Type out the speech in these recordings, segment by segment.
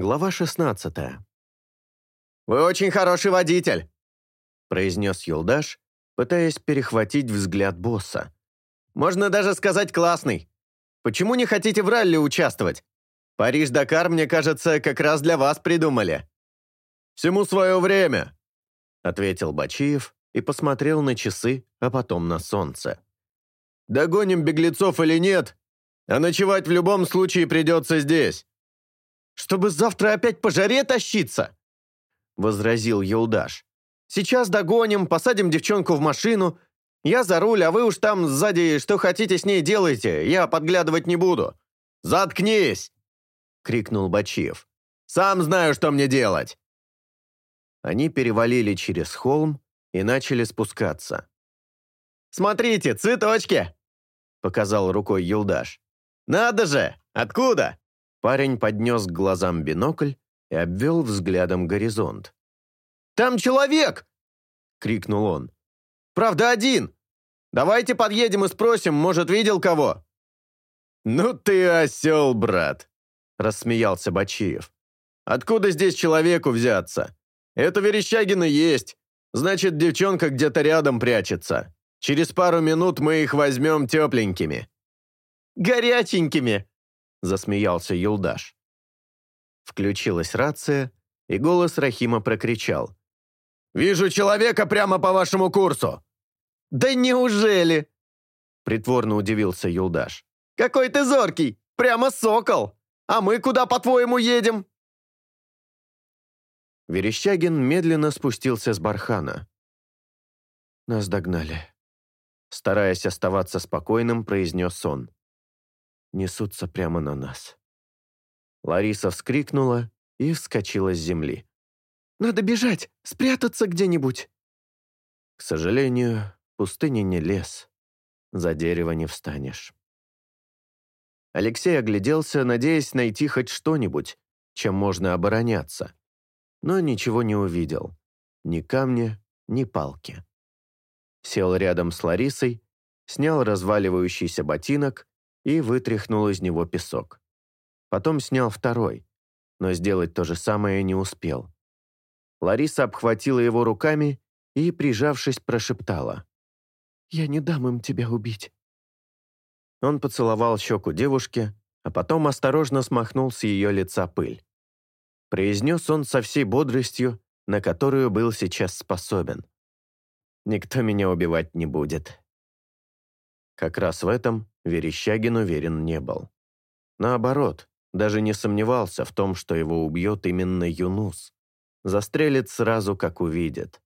Глава 16 «Вы очень хороший водитель», — произнес Юлдаш, пытаясь перехватить взгляд босса. «Можно даже сказать классный. Почему не хотите в ралли участвовать? Париж-Дакар, мне кажется, как раз для вас придумали». «Всему свое время», — ответил Бачиев и посмотрел на часы, а потом на солнце. «Догоним беглецов или нет, а ночевать в любом случае придется здесь» чтобы завтра опять по жаре тащиться!» — возразил Юлдаш. «Сейчас догоним, посадим девчонку в машину. Я за руль, а вы уж там сзади что хотите с ней делайте, я подглядывать не буду». «Заткнись!» — крикнул Бачиев. «Сам знаю, что мне делать!» Они перевалили через холм и начали спускаться. «Смотрите, цветочки!» — показал рукой Юлдаш. «Надо же! Откуда?» Парень поднес к глазам бинокль и обвел взглядом горизонт. «Там человек!» — крикнул он. «Правда, один! Давайте подъедем и спросим, может, видел кого?» «Ну ты осел, брат!» — рассмеялся Бачиев. «Откуда здесь человеку взяться? Это Верещагина есть. Значит, девчонка где-то рядом прячется. Через пару минут мы их возьмем тепленькими». «Горяченькими!» — засмеялся Юлдаш. Включилась рация, и голос Рахима прокричал. «Вижу человека прямо по вашему курсу!» «Да неужели?» — притворно удивился Юлдаш. «Какой ты зоркий! Прямо сокол! А мы куда, по-твоему, едем?» Верещагин медленно спустился с бархана. «Нас догнали», — стараясь оставаться спокойным, произнес он несутся прямо на нас. Лариса вскрикнула и вскочила с земли. «Надо бежать! Спрятаться где-нибудь!» К сожалению, пустыня не лес. За дерево не встанешь. Алексей огляделся, надеясь найти хоть что-нибудь, чем можно обороняться. Но ничего не увидел. Ни камня, ни палки. Сел рядом с Ларисой, снял разваливающийся ботинок и вытряхнул из него песок. Потом снял второй, но сделать то же самое не успел. Лариса обхватила его руками и, прижавшись, прошептала. «Я не дам им тебя убить». Он поцеловал щеку девушки, а потом осторожно смахнул с ее лица пыль. Произнес он со всей бодростью, на которую был сейчас способен. «Никто меня убивать не будет. Как раз в этом Верещагин уверен не был. Наоборот, даже не сомневался в том, что его убьет именно Юнус. Застрелит сразу, как увидит.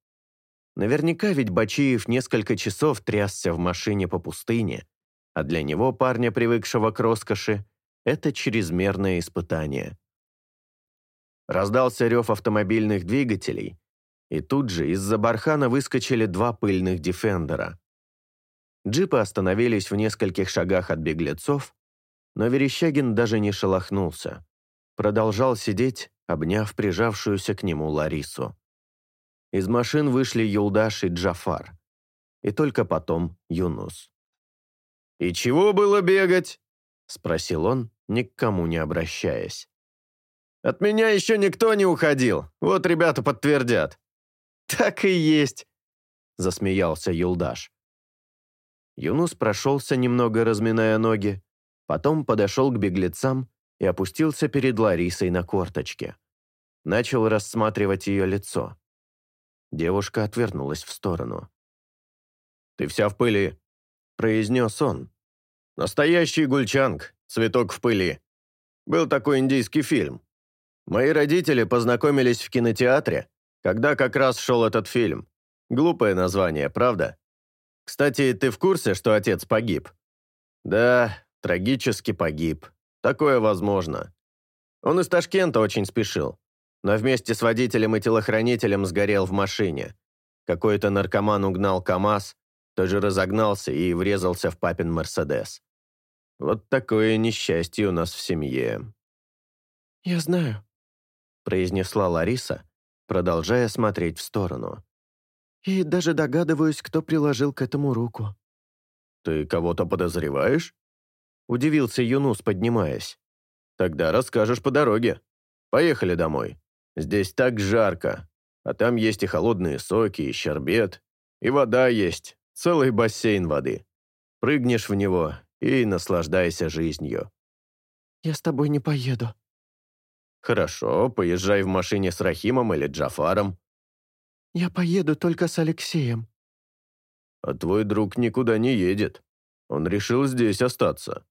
Наверняка ведь Бачиев несколько часов трясся в машине по пустыне, а для него, парня, привыкшего к роскоши, это чрезмерное испытание. Раздался рев автомобильных двигателей, и тут же из-за бархана выскочили два пыльных «Дефендера», Джипы остановились в нескольких шагах от беглецов, но Верещагин даже не шелохнулся. Продолжал сидеть, обняв прижавшуюся к нему Ларису. Из машин вышли Юлдаш и Джафар. И только потом Юнус. «И чего было бегать?» – спросил он, ни к кому не обращаясь. «От меня еще никто не уходил, вот ребята подтвердят». «Так и есть», – засмеялся Юлдаш. Юнус прошелся, немного разминая ноги, потом подошел к беглецам и опустился перед Ларисой на корточке. Начал рассматривать ее лицо. Девушка отвернулась в сторону. «Ты вся в пыли», — произнес он. «Настоящий гульчанг, цветок в пыли. Был такой индийский фильм. Мои родители познакомились в кинотеатре, когда как раз шел этот фильм. Глупое название, правда?» Кстати, ты в курсе, что отец погиб? Да, трагически погиб. Такое возможно. Он из Ташкента очень спешил, но вместе с водителем и телохранителем сгорел в машине. Какой-то наркоман угнал КАМАЗ, тот же разогнался и врезался в папин Мерседес. Вот такое несчастье у нас в семье. «Я знаю», — произнесла Лариса, продолжая смотреть в сторону. И даже догадываюсь, кто приложил к этому руку». «Ты кого-то подозреваешь?» Удивился Юнус, поднимаясь. «Тогда расскажешь по дороге. Поехали домой. Здесь так жарко. А там есть и холодные соки, и щербет. И вода есть. Целый бассейн воды. Прыгнешь в него и наслаждайся жизнью». «Я с тобой не поеду». «Хорошо, поезжай в машине с Рахимом или Джафаром. «Я поеду только с Алексеем». «А твой друг никуда не едет. Он решил здесь остаться».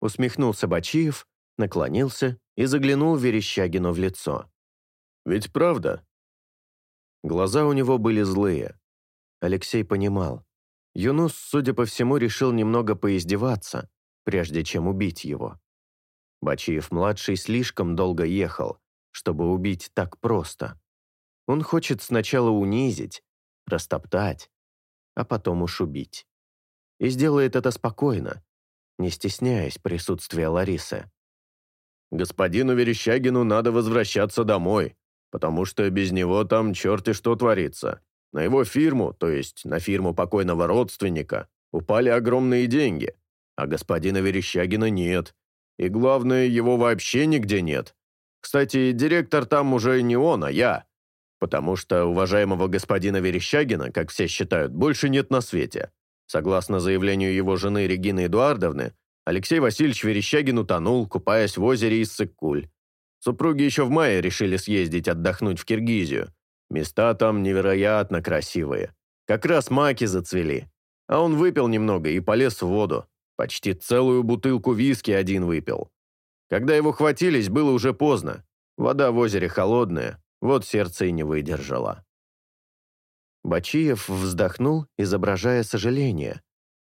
Усмехнулся Бачиев, наклонился и заглянул Верещагину в лицо. «Ведь правда?» Глаза у него были злые. Алексей понимал. Юнус, судя по всему, решил немного поиздеваться, прежде чем убить его. Бачиев-младший слишком долго ехал, чтобы убить так просто. Он хочет сначала унизить, растоптать, а потом уж убить. И сделает это спокойно, не стесняясь присутствия Ларисы. «Господину Верещагину надо возвращаться домой, потому что без него там черти что творится. На его фирму, то есть на фирму покойного родственника, упали огромные деньги, а господина Верещагина нет. И главное, его вообще нигде нет. Кстати, директор там уже не он, а я потому что уважаемого господина Верещагина, как все считают, больше нет на свете. Согласно заявлению его жены Регины Эдуардовны, Алексей Васильевич Верещагин утонул, купаясь в озере Иссык-Куль. Супруги еще в мае решили съездить отдохнуть в Киргизию. Места там невероятно красивые. Как раз маки зацвели. А он выпил немного и полез в воду. Почти целую бутылку виски один выпил. Когда его хватились, было уже поздно. Вода в озере холодная, вот сердце и не выдержало. Бачиев вздохнул, изображая сожаление,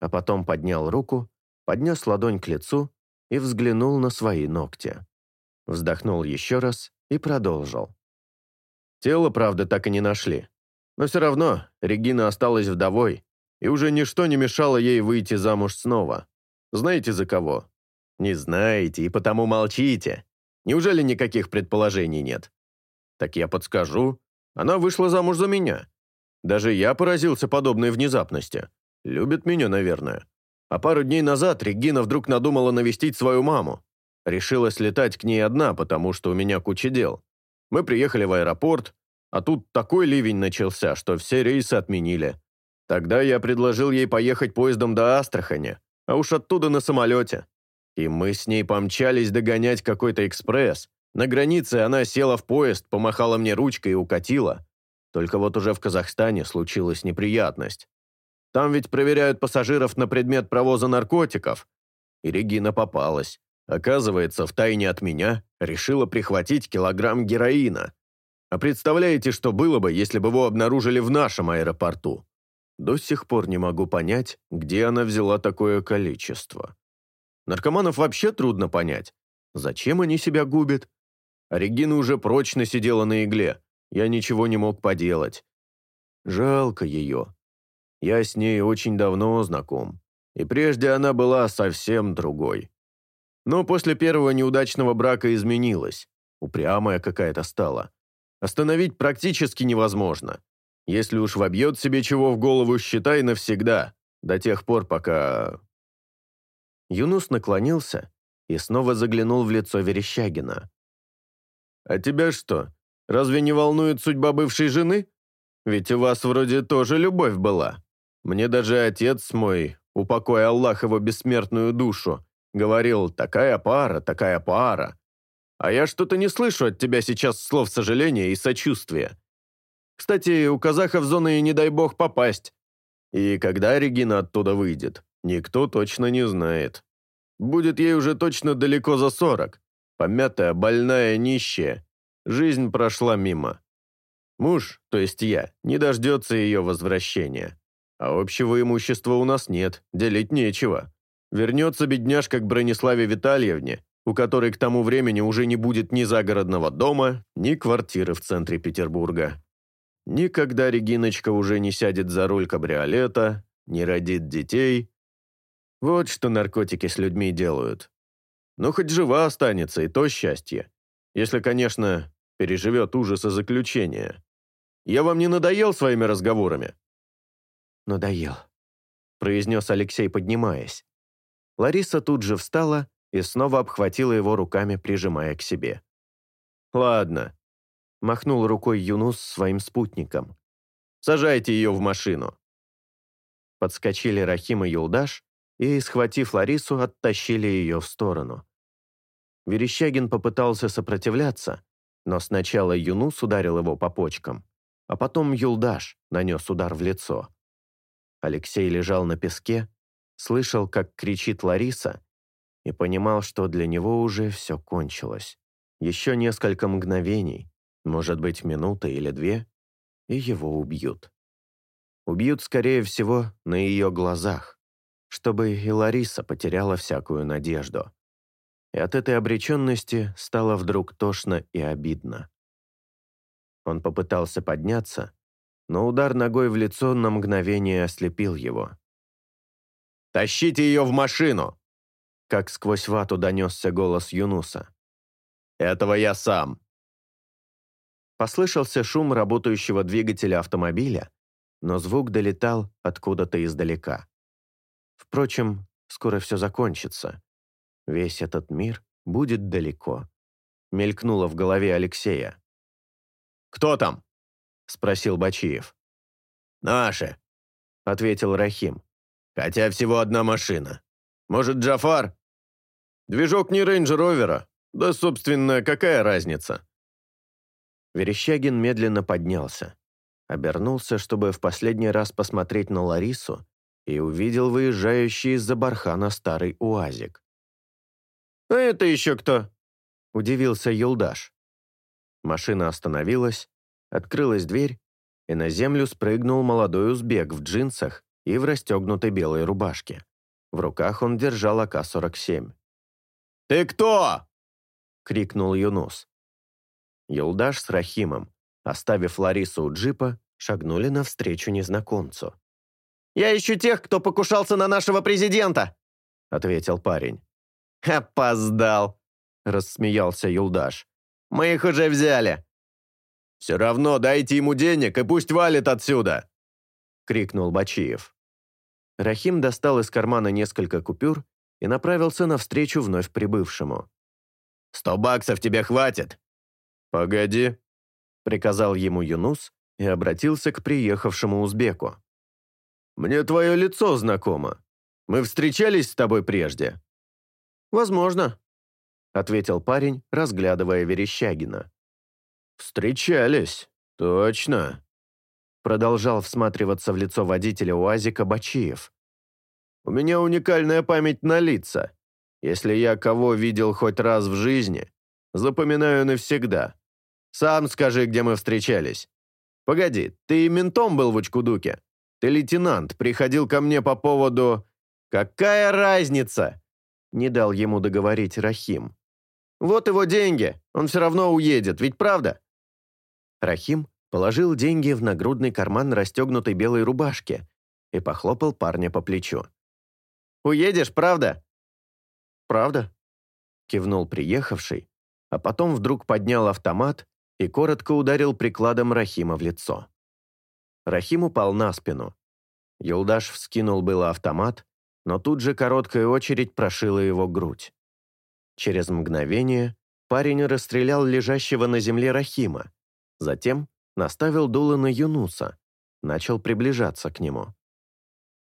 а потом поднял руку, поднес ладонь к лицу и взглянул на свои ногти. Вздохнул еще раз и продолжил. Тело, правда, так и не нашли. Но все равно Регина осталась вдовой, и уже ничто не мешало ей выйти замуж снова. Знаете за кого? Не знаете, и потому молчите. Неужели никаких предположений нет? Так я подскажу. Она вышла замуж за меня. Даже я поразился подобной внезапности. Любит меня, наверное. А пару дней назад Регина вдруг надумала навестить свою маму. Решила слетать к ней одна, потому что у меня куча дел. Мы приехали в аэропорт, а тут такой ливень начался, что все рейсы отменили. Тогда я предложил ей поехать поездом до Астрахани, а уж оттуда на самолете. И мы с ней помчались догонять какой-то экспресс, на границе она села в поезд, помахала мне ручкой и укатила. Только вот уже в Казахстане случилась неприятность. Там ведь проверяют пассажиров на предмет провоза наркотиков. И Регина попалась. Оказывается, втайне от меня решила прихватить килограмм героина. А представляете, что было бы, если бы его обнаружили в нашем аэропорту? До сих пор не могу понять, где она взяла такое количество. Наркоманов вообще трудно понять. Зачем они себя губят? Регина уже прочно сидела на игле. Я ничего не мог поделать. Жалко ее. Я с ней очень давно знаком. И прежде она была совсем другой. Но после первого неудачного брака изменилась. Упрямая какая-то стала. Остановить практически невозможно. Если уж вобьет себе чего в голову, считай навсегда. До тех пор, пока... Юнус наклонился и снова заглянул в лицо Верещагина. А тебя что, разве не волнует судьба бывшей жены? Ведь у вас вроде тоже любовь была. Мне даже отец мой, упокой Аллах его бессмертную душу, говорил «такая пара, такая пара». А я что-то не слышу от тебя сейчас слов сожаления и сочувствия. Кстати, у казахов зоны и не дай бог попасть. И когда Регина оттуда выйдет, никто точно не знает. Будет ей уже точно далеко за сорок помятая, больная, нищая. Жизнь прошла мимо. Муж, то есть я, не дождется ее возвращения. А общего имущества у нас нет, делить нечего. Вернется бедняжка к Брониславе Витальевне, у которой к тому времени уже не будет ни загородного дома, ни квартиры в центре Петербурга. Никогда Региночка уже не сядет за руль кабриолета, не родит детей. Вот что наркотики с людьми делают. Но хоть жива останется, и то счастье. Если, конечно, переживет ужасы заключения. Я вам не надоел своими разговорами?» «Надоел», — произнес Алексей, поднимаясь. Лариса тут же встала и снова обхватила его руками, прижимая к себе. «Ладно», — махнул рукой Юнус своим спутником. «Сажайте ее в машину». Подскочили Рахим и Юлдаш, и, схватив Ларису, оттащили ее в сторону. Верещагин попытался сопротивляться, но сначала Юнус ударил его по почкам, а потом Юлдаш нанес удар в лицо. Алексей лежал на песке, слышал, как кричит Лариса, и понимал, что для него уже все кончилось. Еще несколько мгновений, может быть, минута или две, и его убьют. Убьют, скорее всего, на ее глазах чтобы и Лариса потеряла всякую надежду. И от этой обреченности стало вдруг тошно и обидно. Он попытался подняться, но удар ногой в лицо на мгновение ослепил его. «Тащите ее в машину!» Как сквозь вату донесся голос Юнуса. «Этого я сам!» Послышался шум работающего двигателя автомобиля, но звук долетал откуда-то издалека. Впрочем, скоро все закончится. Весь этот мир будет далеко. Мелькнуло в голове Алексея. «Кто там?» – спросил Бачиев. «Наши», – ответил Рахим. «Хотя всего одна машина. Может, Джафар?» «Движок не рейндж-ровера. Да, собственно, какая разница?» Верещагин медленно поднялся. Обернулся, чтобы в последний раз посмотреть на Ларису, и увидел выезжающий из-за бархана старый уазик. «А это еще кто?» – удивился Юлдаш. Машина остановилась, открылась дверь, и на землю спрыгнул молодой узбек в джинсах и в расстегнутой белой рубашке. В руках он держал АК-47. «Ты кто?» – крикнул Юнус. Юлдаш с Рахимом, оставив Ларису у джипа, шагнули навстречу незнакомцу. «Я ищу тех, кто покушался на нашего президента», — ответил парень. «Опоздал», — рассмеялся Юлдаш. «Мы их уже взяли». «Все равно дайте ему денег и пусть валит отсюда», — крикнул Бачиев. Рахим достал из кармана несколько купюр и направился навстречу вновь прибывшему. «Сто баксов тебе хватит!» «Погоди», — приказал ему Юнус и обратился к приехавшему узбеку. Мне твое лицо знакомо. Мы встречались с тобой прежде?» «Возможно», — ответил парень, разглядывая Верещагина. «Встречались, точно», — продолжал всматриваться в лицо водителя УАЗика Бачиев. «У меня уникальная память на лица. Если я кого видел хоть раз в жизни, запоминаю навсегда. Сам скажи, где мы встречались. Погоди, ты ментом был в Учкудуке?» Ты, лейтенант, приходил ко мне по поводу... Какая разница? Не дал ему договорить Рахим. Вот его деньги, он все равно уедет, ведь правда? Рахим положил деньги в нагрудный карман расстегнутой белой рубашки и похлопал парня по плечу. «Уедешь, правда?» «Правда», — кивнул приехавший, а потом вдруг поднял автомат и коротко ударил прикладом Рахима в лицо. Рахим упал на спину. Юлдаш вскинул было автомат, но тут же короткая очередь прошила его грудь. Через мгновение парень расстрелял лежащего на земле Рахима, затем наставил дуло на Юнуса, начал приближаться к нему.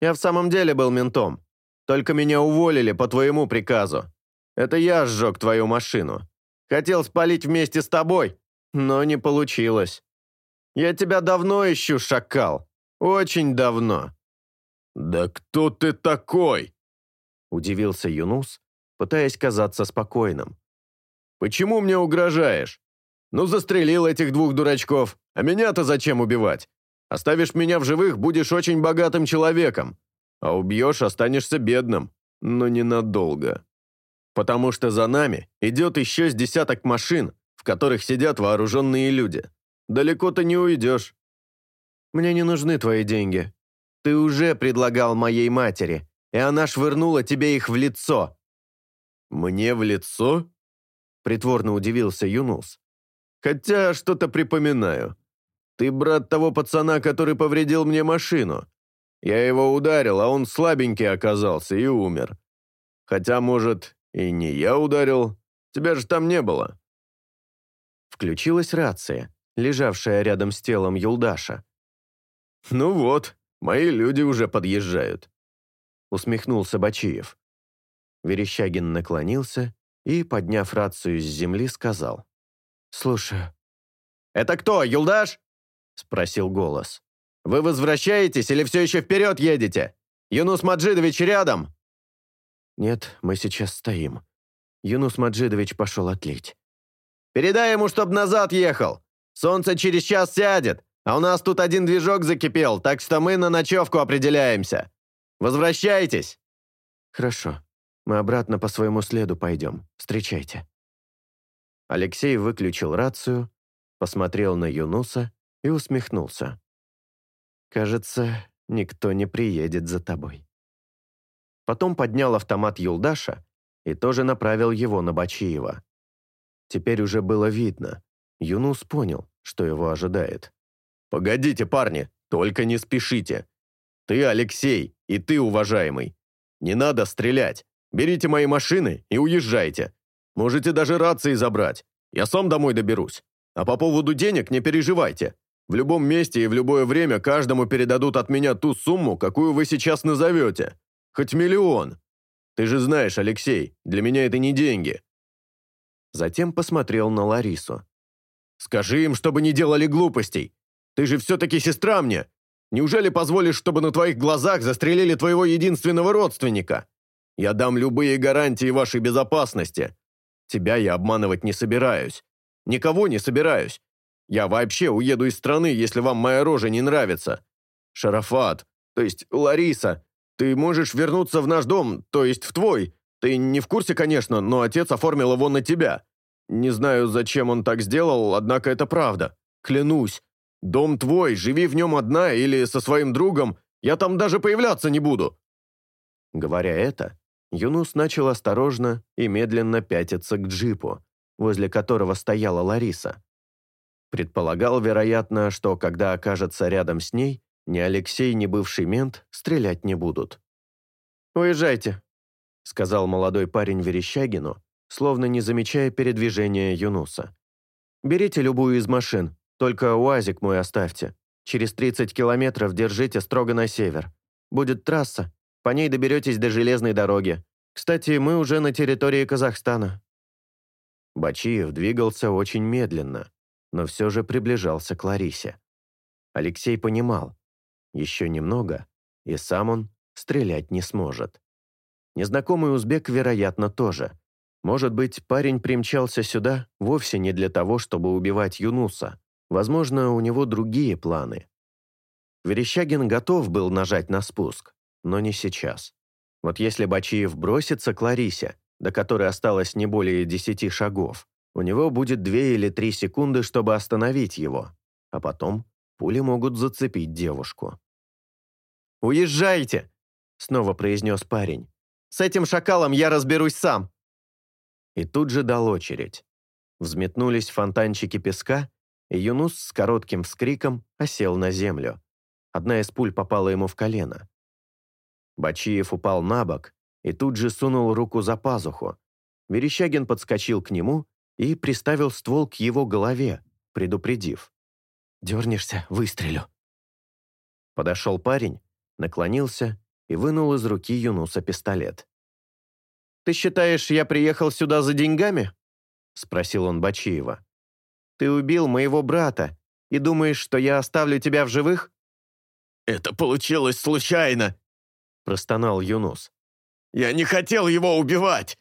«Я в самом деле был ментом, только меня уволили по твоему приказу. Это я сжег твою машину. Хотел спалить вместе с тобой, но не получилось. Я тебя давно ищу, шакал. Очень давно». «Да кто ты такой?» Удивился Юнус, пытаясь казаться спокойным. «Почему мне угрожаешь? Ну, застрелил этих двух дурачков, а меня-то зачем убивать? Оставишь меня в живых, будешь очень богатым человеком, а убьешь, останешься бедным, но ненадолго. Потому что за нами идет еще с десяток машин, в которых сидят вооруженные люди далеко ты не уйдешь». «Мне не нужны твои деньги. Ты уже предлагал моей матери, и она швырнула тебе их в лицо». «Мне в лицо?» – притворно удивился Юнус. «Хотя что-то припоминаю. Ты брат того пацана, который повредил мне машину. Я его ударил, а он слабенький оказался и умер. Хотя, может, и не я ударил. Тебя же там не было». Включилась рация лежавшая рядом с телом Юлдаша. «Ну вот, мои люди уже подъезжают», — усмехнулся Бачиев. Верещагин наклонился и, подняв рацию с земли, сказал. «Слушаю». «Это кто, Юлдаш?» — спросил голос. «Вы возвращаетесь или все еще вперед едете? Юнус Маджидович рядом?» «Нет, мы сейчас стоим». Юнус Маджидович пошел отлить. «Передай ему, чтоб назад ехал. Солнце через час сядет, а у нас тут один движок закипел, так что мы на ночевку определяемся. Возвращайтесь!» «Хорошо. Мы обратно по своему следу пойдем. Встречайте». Алексей выключил рацию, посмотрел на Юнуса и усмехнулся. «Кажется, никто не приедет за тобой». Потом поднял автомат Юлдаша и тоже направил его на Бачиева. Теперь уже было видно, Юнус понял, что его ожидает. «Погодите, парни, только не спешите. Ты, Алексей, и ты, уважаемый. Не надо стрелять. Берите мои машины и уезжайте. Можете даже рации забрать. Я сам домой доберусь. А по поводу денег не переживайте. В любом месте и в любое время каждому передадут от меня ту сумму, какую вы сейчас назовете. Хоть миллион. Ты же знаешь, Алексей, для меня это не деньги». Затем посмотрел на Ларису. Скажи им, чтобы не делали глупостей. Ты же все-таки сестра мне. Неужели позволишь, чтобы на твоих глазах застрелили твоего единственного родственника? Я дам любые гарантии вашей безопасности. Тебя я обманывать не собираюсь. Никого не собираюсь. Я вообще уеду из страны, если вам моя рожа не нравится. Шарафат, то есть Лариса, ты можешь вернуться в наш дом, то есть в твой. Ты не в курсе, конечно, но отец оформил его на тебя. Не знаю, зачем он так сделал, однако это правда. Клянусь. Дом твой, живи в нем одна или со своим другом, я там даже появляться не буду». Говоря это, Юнус начал осторожно и медленно пятиться к джипу, возле которого стояла Лариса. Предполагал, вероятно, что когда окажется рядом с ней, ни Алексей, ни бывший мент стрелять не будут. «Уезжайте», — сказал молодой парень Верещагину, словно не замечая передвижения Юнуса. «Берите любую из машин, только УАЗик мой оставьте. Через 30 километров держите строго на север. Будет трасса, по ней доберетесь до железной дороги. Кстати, мы уже на территории Казахстана». Бачиев двигался очень медленно, но все же приближался к Ларисе. Алексей понимал, еще немного, и сам он стрелять не сможет. Незнакомый узбек, вероятно, тоже – может быть, парень примчался сюда вовсе не для того, чтобы убивать Юнуса. Возможно, у него другие планы. Верещагин готов был нажать на спуск, но не сейчас. Вот если Бачиев бросится к Ларисе, до которой осталось не более десяти шагов, у него будет две или три секунды, чтобы остановить его. А потом пули могут зацепить девушку. «Уезжайте!» — снова произнес парень. «С этим шакалом я разберусь сам!» и тут же дал очередь. Взметнулись фонтанчики песка, и Юнус с коротким вскриком осел на землю. Одна из пуль попала ему в колено. Бачиев упал на бок и тут же сунул руку за пазуху. Верещагин подскочил к нему и приставил ствол к его голове, предупредив. «Дернешься, выстрелю». Подошел парень, наклонился и вынул из руки Юнуса пистолет. «Ты считаешь, я приехал сюда за деньгами?» — спросил он Бачиева. «Ты убил моего брата и думаешь, что я оставлю тебя в живых?» «Это получилось случайно!» — простонал Юнус. «Я не хотел его убивать!»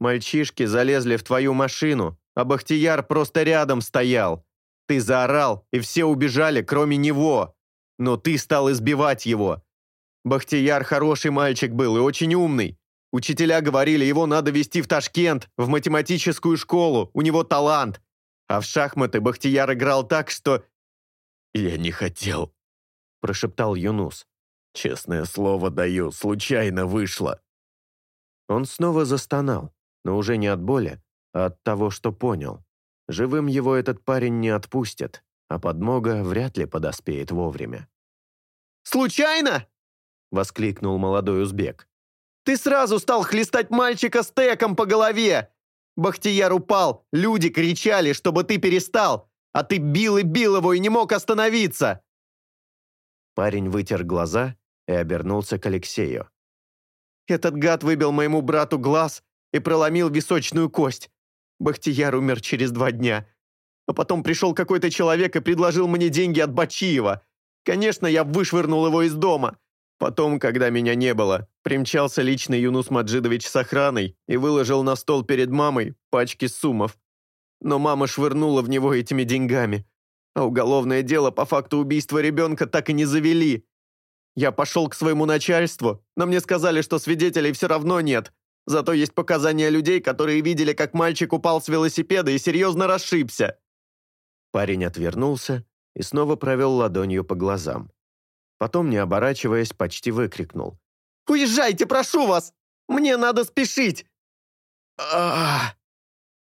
«Мальчишки залезли в твою машину, а Бахтияр просто рядом стоял. Ты заорал, и все убежали, кроме него. Но ты стал избивать его. Бахтияр хороший мальчик был и очень умный. Учителя говорили, его надо вести в Ташкент, в математическую школу, у него талант. А в шахматы Бахтияр играл так, что... «Я не хотел», — прошептал Юнус. «Честное слово даю, случайно вышло». Он снова застонал, но уже не от боли, а от того, что понял. Живым его этот парень не отпустит, а подмога вряд ли подоспеет вовремя. «Случайно?» — воскликнул молодой узбек. Ты сразу стал хлестать мальчика стеком по голове. Бахтияр упал, люди кричали, чтобы ты перестал, а ты бил и бил его и не мог остановиться. Парень вытер глаза и обернулся к Алексею. Этот гад выбил моему брату глаз и проломил височную кость. Бахтияр умер через два дня. А потом пришел какой-то человек и предложил мне деньги от Бачиева. Конечно, я вышвырнул его из дома. Потом, когда меня не было, примчался личный Юнус Маджидович с охраной и выложил на стол перед мамой пачки суммов. Но мама швырнула в него этими деньгами. А уголовное дело по факту убийства ребенка так и не завели. Я пошел к своему начальству, но мне сказали, что свидетелей все равно нет. Зато есть показания людей, которые видели, как мальчик упал с велосипеда и серьезно расшибся. Парень отвернулся и снова провел ладонью по глазам. Потом, не оборачиваясь, почти выкрикнул. «Уезжайте, прошу вас! Мне надо спешить!»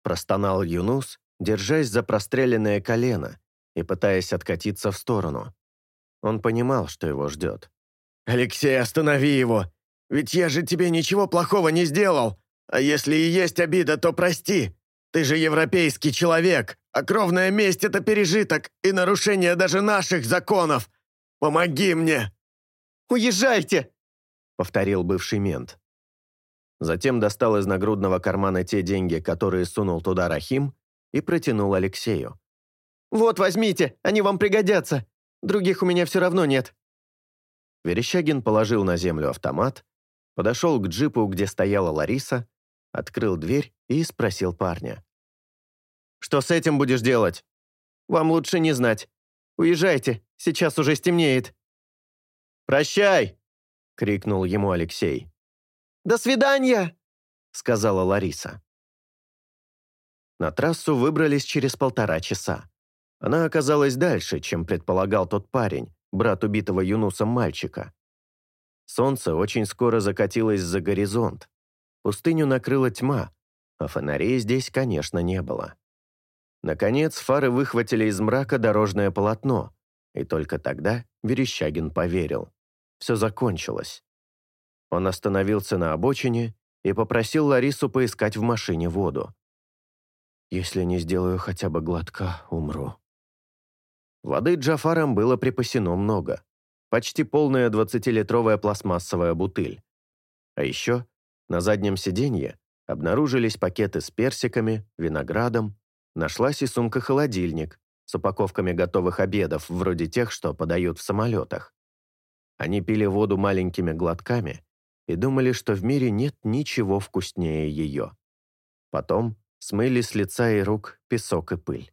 Простонал Юнус, держась за простреленное колено и пытаясь откатиться в сторону. Он понимал, что его ждет. «Алексей, останови его! Ведь я же тебе ничего плохого не сделал! А если и есть обида, то прости! Ты же европейский человек, а кровная месть — это пережиток и нарушение даже наших законов! Помоги мне!» «Уезжайте!» — повторил бывший мент. Затем достал из нагрудного кармана те деньги, которые сунул туда Рахим, и протянул Алексею. «Вот, возьмите, они вам пригодятся. Других у меня все равно нет». Верещагин положил на землю автомат, подошел к джипу, где стояла Лариса, открыл дверь и спросил парня. «Что с этим будешь делать? Вам лучше не знать. Уезжайте, сейчас уже стемнеет». «Прощай!» — крикнул ему Алексей. «До свидания!» — сказала Лариса. На трассу выбрались через полтора часа. Она оказалась дальше, чем предполагал тот парень, брат убитого Юнусом мальчика. Солнце очень скоро закатилось за горизонт. Пустыню накрыла тьма, а фонарей здесь, конечно, не было. Наконец, фары выхватили из мрака дорожное полотно, и только тогда Верещагин поверил. Все закончилось. Он остановился на обочине и попросил Ларису поискать в машине воду. «Если не сделаю хотя бы глотка, умру». Воды Джафаром было припасено много. Почти полная 20-литровая пластмассовая бутыль. А еще на заднем сиденье обнаружились пакеты с персиками, виноградом, Нашлась и сумка-холодильник с упаковками готовых обедов, вроде тех, что подают в самолетах. Они пили воду маленькими глотками и думали, что в мире нет ничего вкуснее ее. Потом смыли с лица и рук песок и пыль.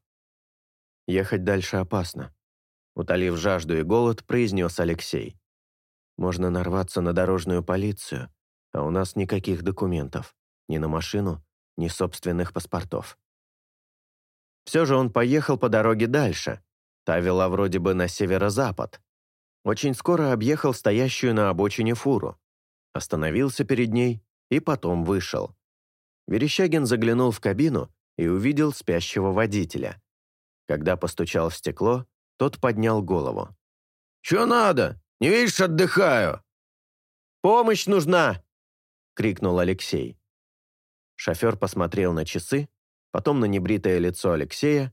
«Ехать дальше опасно», — утолив жажду и голод, произнес Алексей. «Можно нарваться на дорожную полицию, а у нас никаких документов, ни на машину, ни собственных паспортов». Все же он поехал по дороге дальше. Та вела вроде бы на северо-запад. Очень скоро объехал стоящую на обочине фуру. Остановился перед ней и потом вышел. Верещагин заглянул в кабину и увидел спящего водителя. Когда постучал в стекло, тот поднял голову. «Чё надо? Не видишь, отдыхаю!» «Помощь нужна!» — крикнул Алексей. Шофер посмотрел на часы потом на небритое лицо Алексея,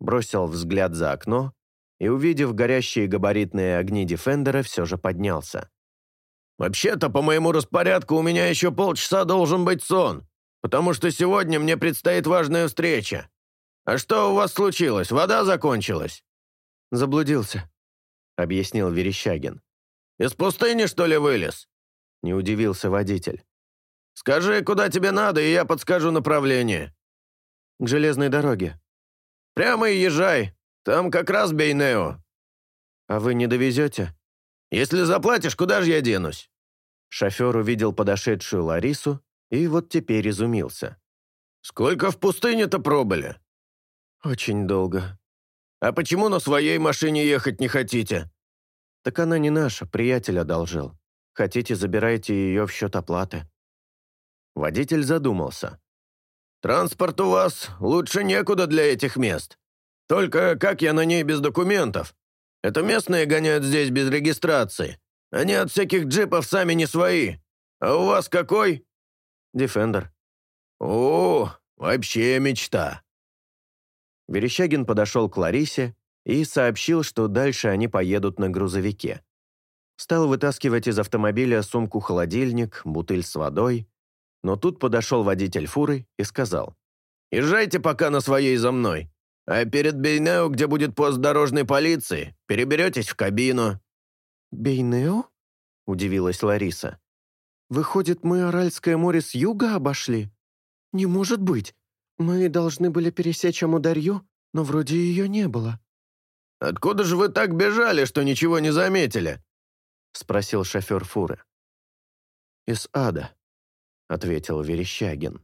бросил взгляд за окно и, увидев горящие габаритные огни Дефендера, все же поднялся. «Вообще-то, по моему распорядку, у меня еще полчаса должен быть сон, потому что сегодня мне предстоит важная встреча. А что у вас случилось? Вода закончилась?» «Заблудился», — объяснил Верещагин. «Из пустыни, что ли, вылез?» — не удивился водитель. «Скажи, куда тебе надо, и я подскажу направление» к железной дороге». «Прямо и езжай. Там как раз Бейнео». «А вы не довезете?» «Если заплатишь, куда же я денусь?» Шофер увидел подошедшую Ларису и вот теперь изумился. «Сколько в пустыне-то пробыли?» «Очень долго». «А почему на своей машине ехать не хотите?» «Так она не наша, приятель одолжил. Хотите, забирайте ее в счет оплаты». Водитель задумался. Транспорт у вас лучше некуда для этих мест. Только как я на ней без документов? Это местные гоняют здесь без регистрации. Они от всяких джипов сами не свои. А у вас какой?» «Дефендер». «О, вообще мечта». Верещагин подошел к Ларисе и сообщил, что дальше они поедут на грузовике. Стал вытаскивать из автомобиля сумку-холодильник, бутыль с водой, но тут подошел водитель фуры и сказал. «Езжайте пока на своей за мной. А перед Бейнео, где будет пост дорожной полиции, переберетесь в кабину». «Бейнео?» – удивилась Лариса. «Выходит, мы Аральское море с юга обошли? Не может быть. Мы должны были пересечь Амударью, но вроде ее не было». «Откуда же вы так бежали, что ничего не заметили?» – спросил шофер фуры. «Из ада», – ответил Верещагин.